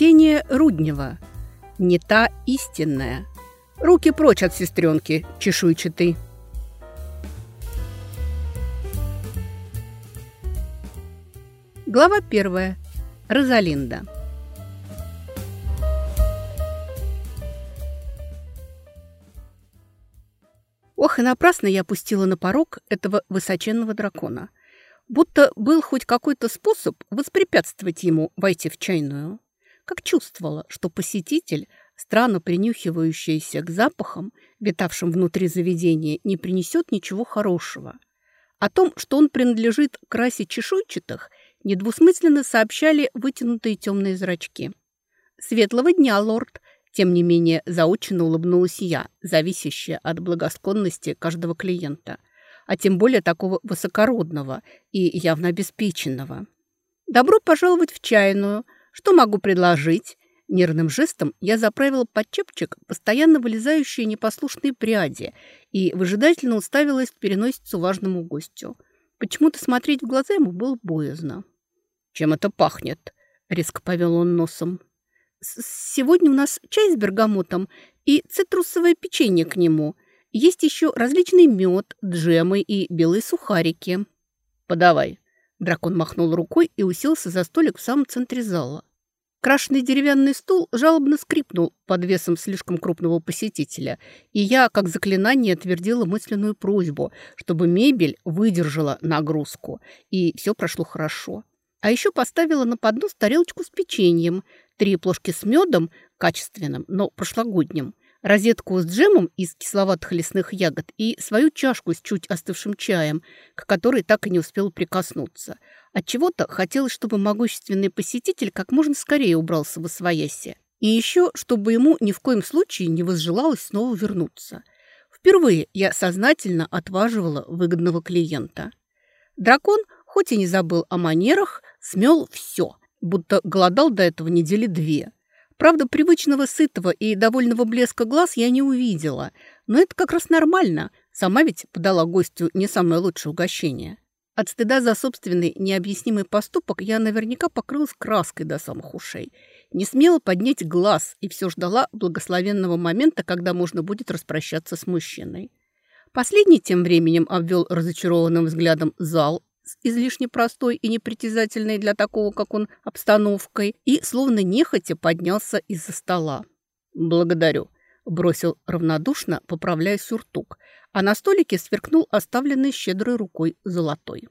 Ксения Руднева. Не та истинная. Руки прочь от сестренки, чешуйчатый. Глава первая. Розалинда. Ох, и напрасно я опустила на порог этого высоченного дракона. Будто был хоть какой-то способ воспрепятствовать ему войти в чайную. Как чувствовала, что посетитель, странно принюхивающийся к запахам, витавшим внутри заведения, не принесет ничего хорошего. О том, что он принадлежит к расе чешуйчатых – недвусмысленно сообщали вытянутые темные зрачки. «Светлого дня, лорд!» Тем не менее, заученно улыбнулась я, зависящая от благосклонности каждого клиента, а тем более такого высокородного и явно обеспеченного. «Добро пожаловать в чайную. Что могу предложить?» Нервным жестом я заправила под чепчик постоянно вылезающие непослушные пряди и выжидательно уставилась в переносицу важному гостю. Почему-то смотреть в глаза ему было боязно. «Чем это пахнет?» — резко повел он носом. «Сегодня у нас чай с бергамотом и цитрусовое печенье к нему. Есть еще различный мед, джемы и белые сухарики». «Подавай». Дракон махнул рукой и уселся за столик в самом центре зала. Крашеный деревянный стул жалобно скрипнул под весом слишком крупного посетителя, и я, как заклинание, отвердила мысленную просьбу, чтобы мебель выдержала нагрузку, и все прошло хорошо. А еще поставила на поднос тарелочку с печеньем, три плошки с медом, качественным, но прошлогодним, розетку с джемом из кисловатых лесных ягод и свою чашку с чуть остывшим чаем, к которой так и не успел прикоснуться. От чего то хотелось, чтобы могущественный посетитель как можно скорее убрался в освояси. И еще, чтобы ему ни в коем случае не возжелалось снова вернуться. Впервые я сознательно отваживала выгодного клиента. Дракон – хоть и не забыл о манерах, смел все, будто голодал до этого недели две. Правда, привычного сытого и довольного блеска глаз я не увидела, но это как раз нормально. Сама ведь подала гостю не самое лучшее угощение. От стыда за собственный необъяснимый поступок я наверняка покрылась краской до самых ушей. Не смела поднять глаз и все ждала благословенного момента, когда можно будет распрощаться с мужчиной. Последний тем временем обвел разочарованным взглядом зал, с излишне простой и непритязательной для такого, как он, обстановкой и, словно нехотя, поднялся из-за стола. «Благодарю», – бросил равнодушно, поправляя сюртук, а на столике сверкнул оставленный щедрой рукой золотой.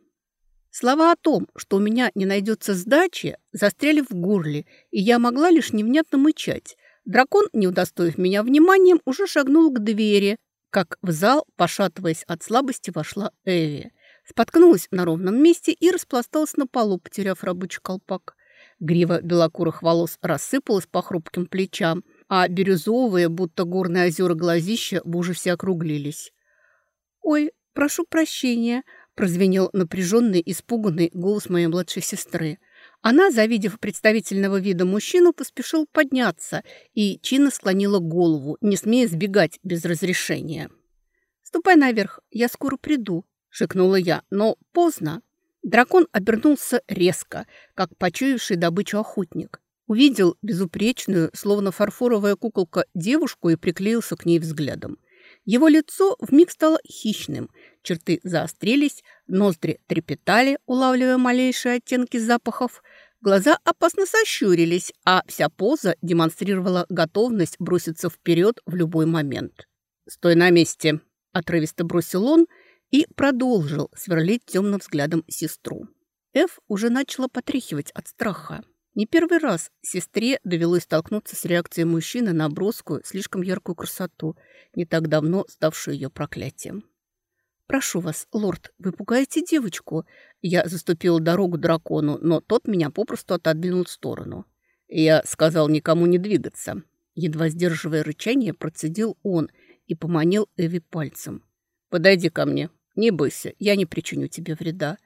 Слова о том, что у меня не найдется сдачи, застряли в горле, и я могла лишь невнятно мычать. Дракон, не удостоив меня вниманием, уже шагнул к двери, как в зал, пошатываясь от слабости, вошла Эви. Споткнулась на ровном месте и распласталась на полу, потеряв рабочий колпак. Грива белокурых волос рассыпалась по хрупким плечам, а бирюзовые, будто горные озера глазища, в ужасе округлились. «Ой, прошу прощения», – прозвенел напряженный, испуганный голос моей младшей сестры. Она, завидев представительного вида мужчину, поспешил подняться и чинно склонила голову, не смея сбегать без разрешения. «Ступай наверх, я скоро приду», – шикнула я, но поздно. Дракон обернулся резко, как почуявший добычу охотник. Увидел безупречную, словно фарфоровая куколка, девушку и приклеился к ней взглядом. Его лицо вмиг стало хищным, черты заострились, ноздри трепетали, улавливая малейшие оттенки запахов, глаза опасно сощурились, а вся поза демонстрировала готовность броситься вперед в любой момент. «Стой на месте!» – отрывисто бросил он – и продолжил сверлить темным взглядом сестру. Эф уже начала потряхивать от страха. Не первый раз сестре довелось столкнуться с реакцией мужчины на броскую, слишком яркую красоту, не так давно ставшую ее проклятием. «Прошу вас, лорд, вы пугаете девочку?» Я заступил дорогу дракону, но тот меня попросту отодвинул в сторону. Я сказал никому не двигаться. Едва сдерживая рычание, процедил он и поманил Эви пальцем. «Подойди ко мне, не бойся, я не причиню тебе вреда.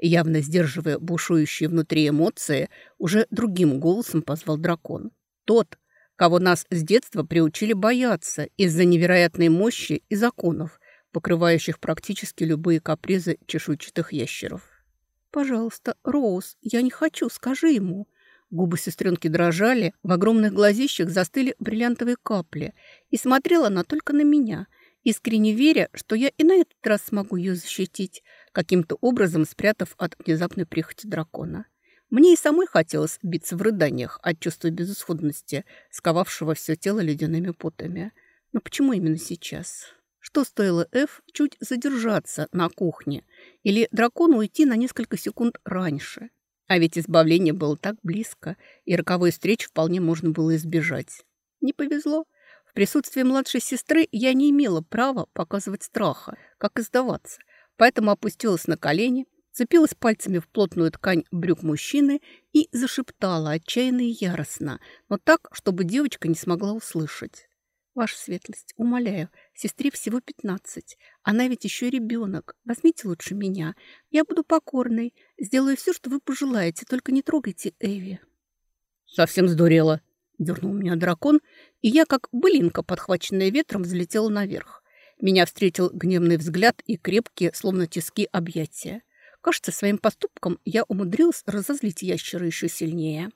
Явно сдерживая бушующие внутри эмоции, уже другим голосом позвал дракон. Тот, кого нас с детства приучили бояться из-за невероятной мощи и законов, покрывающих практически любые капризы чешуйчатых ящеров. «Пожалуйста, Роуз, я не хочу, скажи ему». Губы сестренки дрожали, в огромных глазищах застыли бриллиантовые капли. И смотрела она только на меня, искренне веря, что я и на этот раз смогу ее защитить, каким-то образом спрятав от внезапной прихоти дракона. Мне и самой хотелось биться в рыданиях от чувства безысходности, сковавшего все тело ледяными потами. Но почему именно сейчас? Что стоило Эф чуть задержаться на кухне или дракону уйти на несколько секунд раньше? А ведь избавление было так близко, и роковой встреч вполне можно было избежать. Не повезло. В присутствии младшей сестры я не имела права показывать страха, как и сдаваться, поэтому опустилась на колени, цепилась пальцами в плотную ткань брюк мужчины и зашептала отчаянно и яростно, но так, чтобы девочка не смогла услышать. Ваша светлость, умоляю, сестре всего пятнадцать. Она ведь еще ребенок. Возьмите лучше меня. Я буду покорной. Сделаю все, что вы пожелаете, только не трогайте Эви. Совсем сдурела. Дернул меня дракон, и я, как былинка, подхваченная ветром, взлетела наверх. Меня встретил гневный взгляд и крепкие, словно тиски, объятия. Кажется, своим поступком я умудрилась разозлить ящера еще сильнее.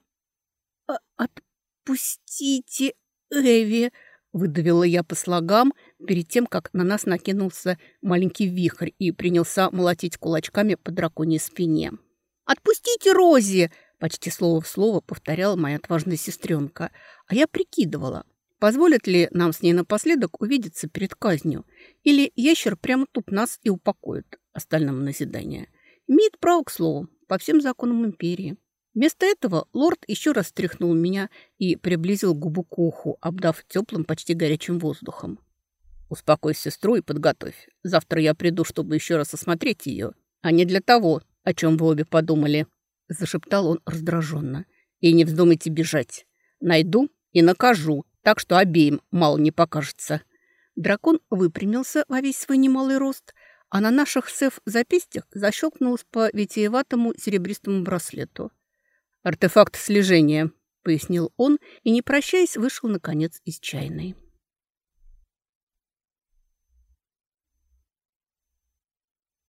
«А, «Отпустите Эви!» Выдавила я по слогам перед тем, как на нас накинулся маленький вихрь и принялся молотить кулачками по драконьей спине. «Отпустите Рози!» – почти слово в слово повторяла моя отважная сестренка. А я прикидывала, позволит ли нам с ней напоследок увидеться перед казнью, или ящер прямо тут нас и упокоит, остальным назидание. Имеет право к слову, по всем законам империи. Вместо этого лорд еще раз стряхнул меня и приблизил губу к уху, обдав теплым, почти горячим воздухом. «Успокой сестру и подготовь. Завтра я приду, чтобы еще раз осмотреть ее, а не для того, о чем вы обе подумали», — зашептал он раздраженно. «И не вздумайте бежать. Найду и накажу, так что обеим мало не покажется». Дракон выпрямился во весь свой немалый рост, а на наших сеф запястьях защелкнулся по витиеватому серебристому браслету — «Артефакт слежения», — пояснил он и, не прощаясь, вышел, наконец, из чайной.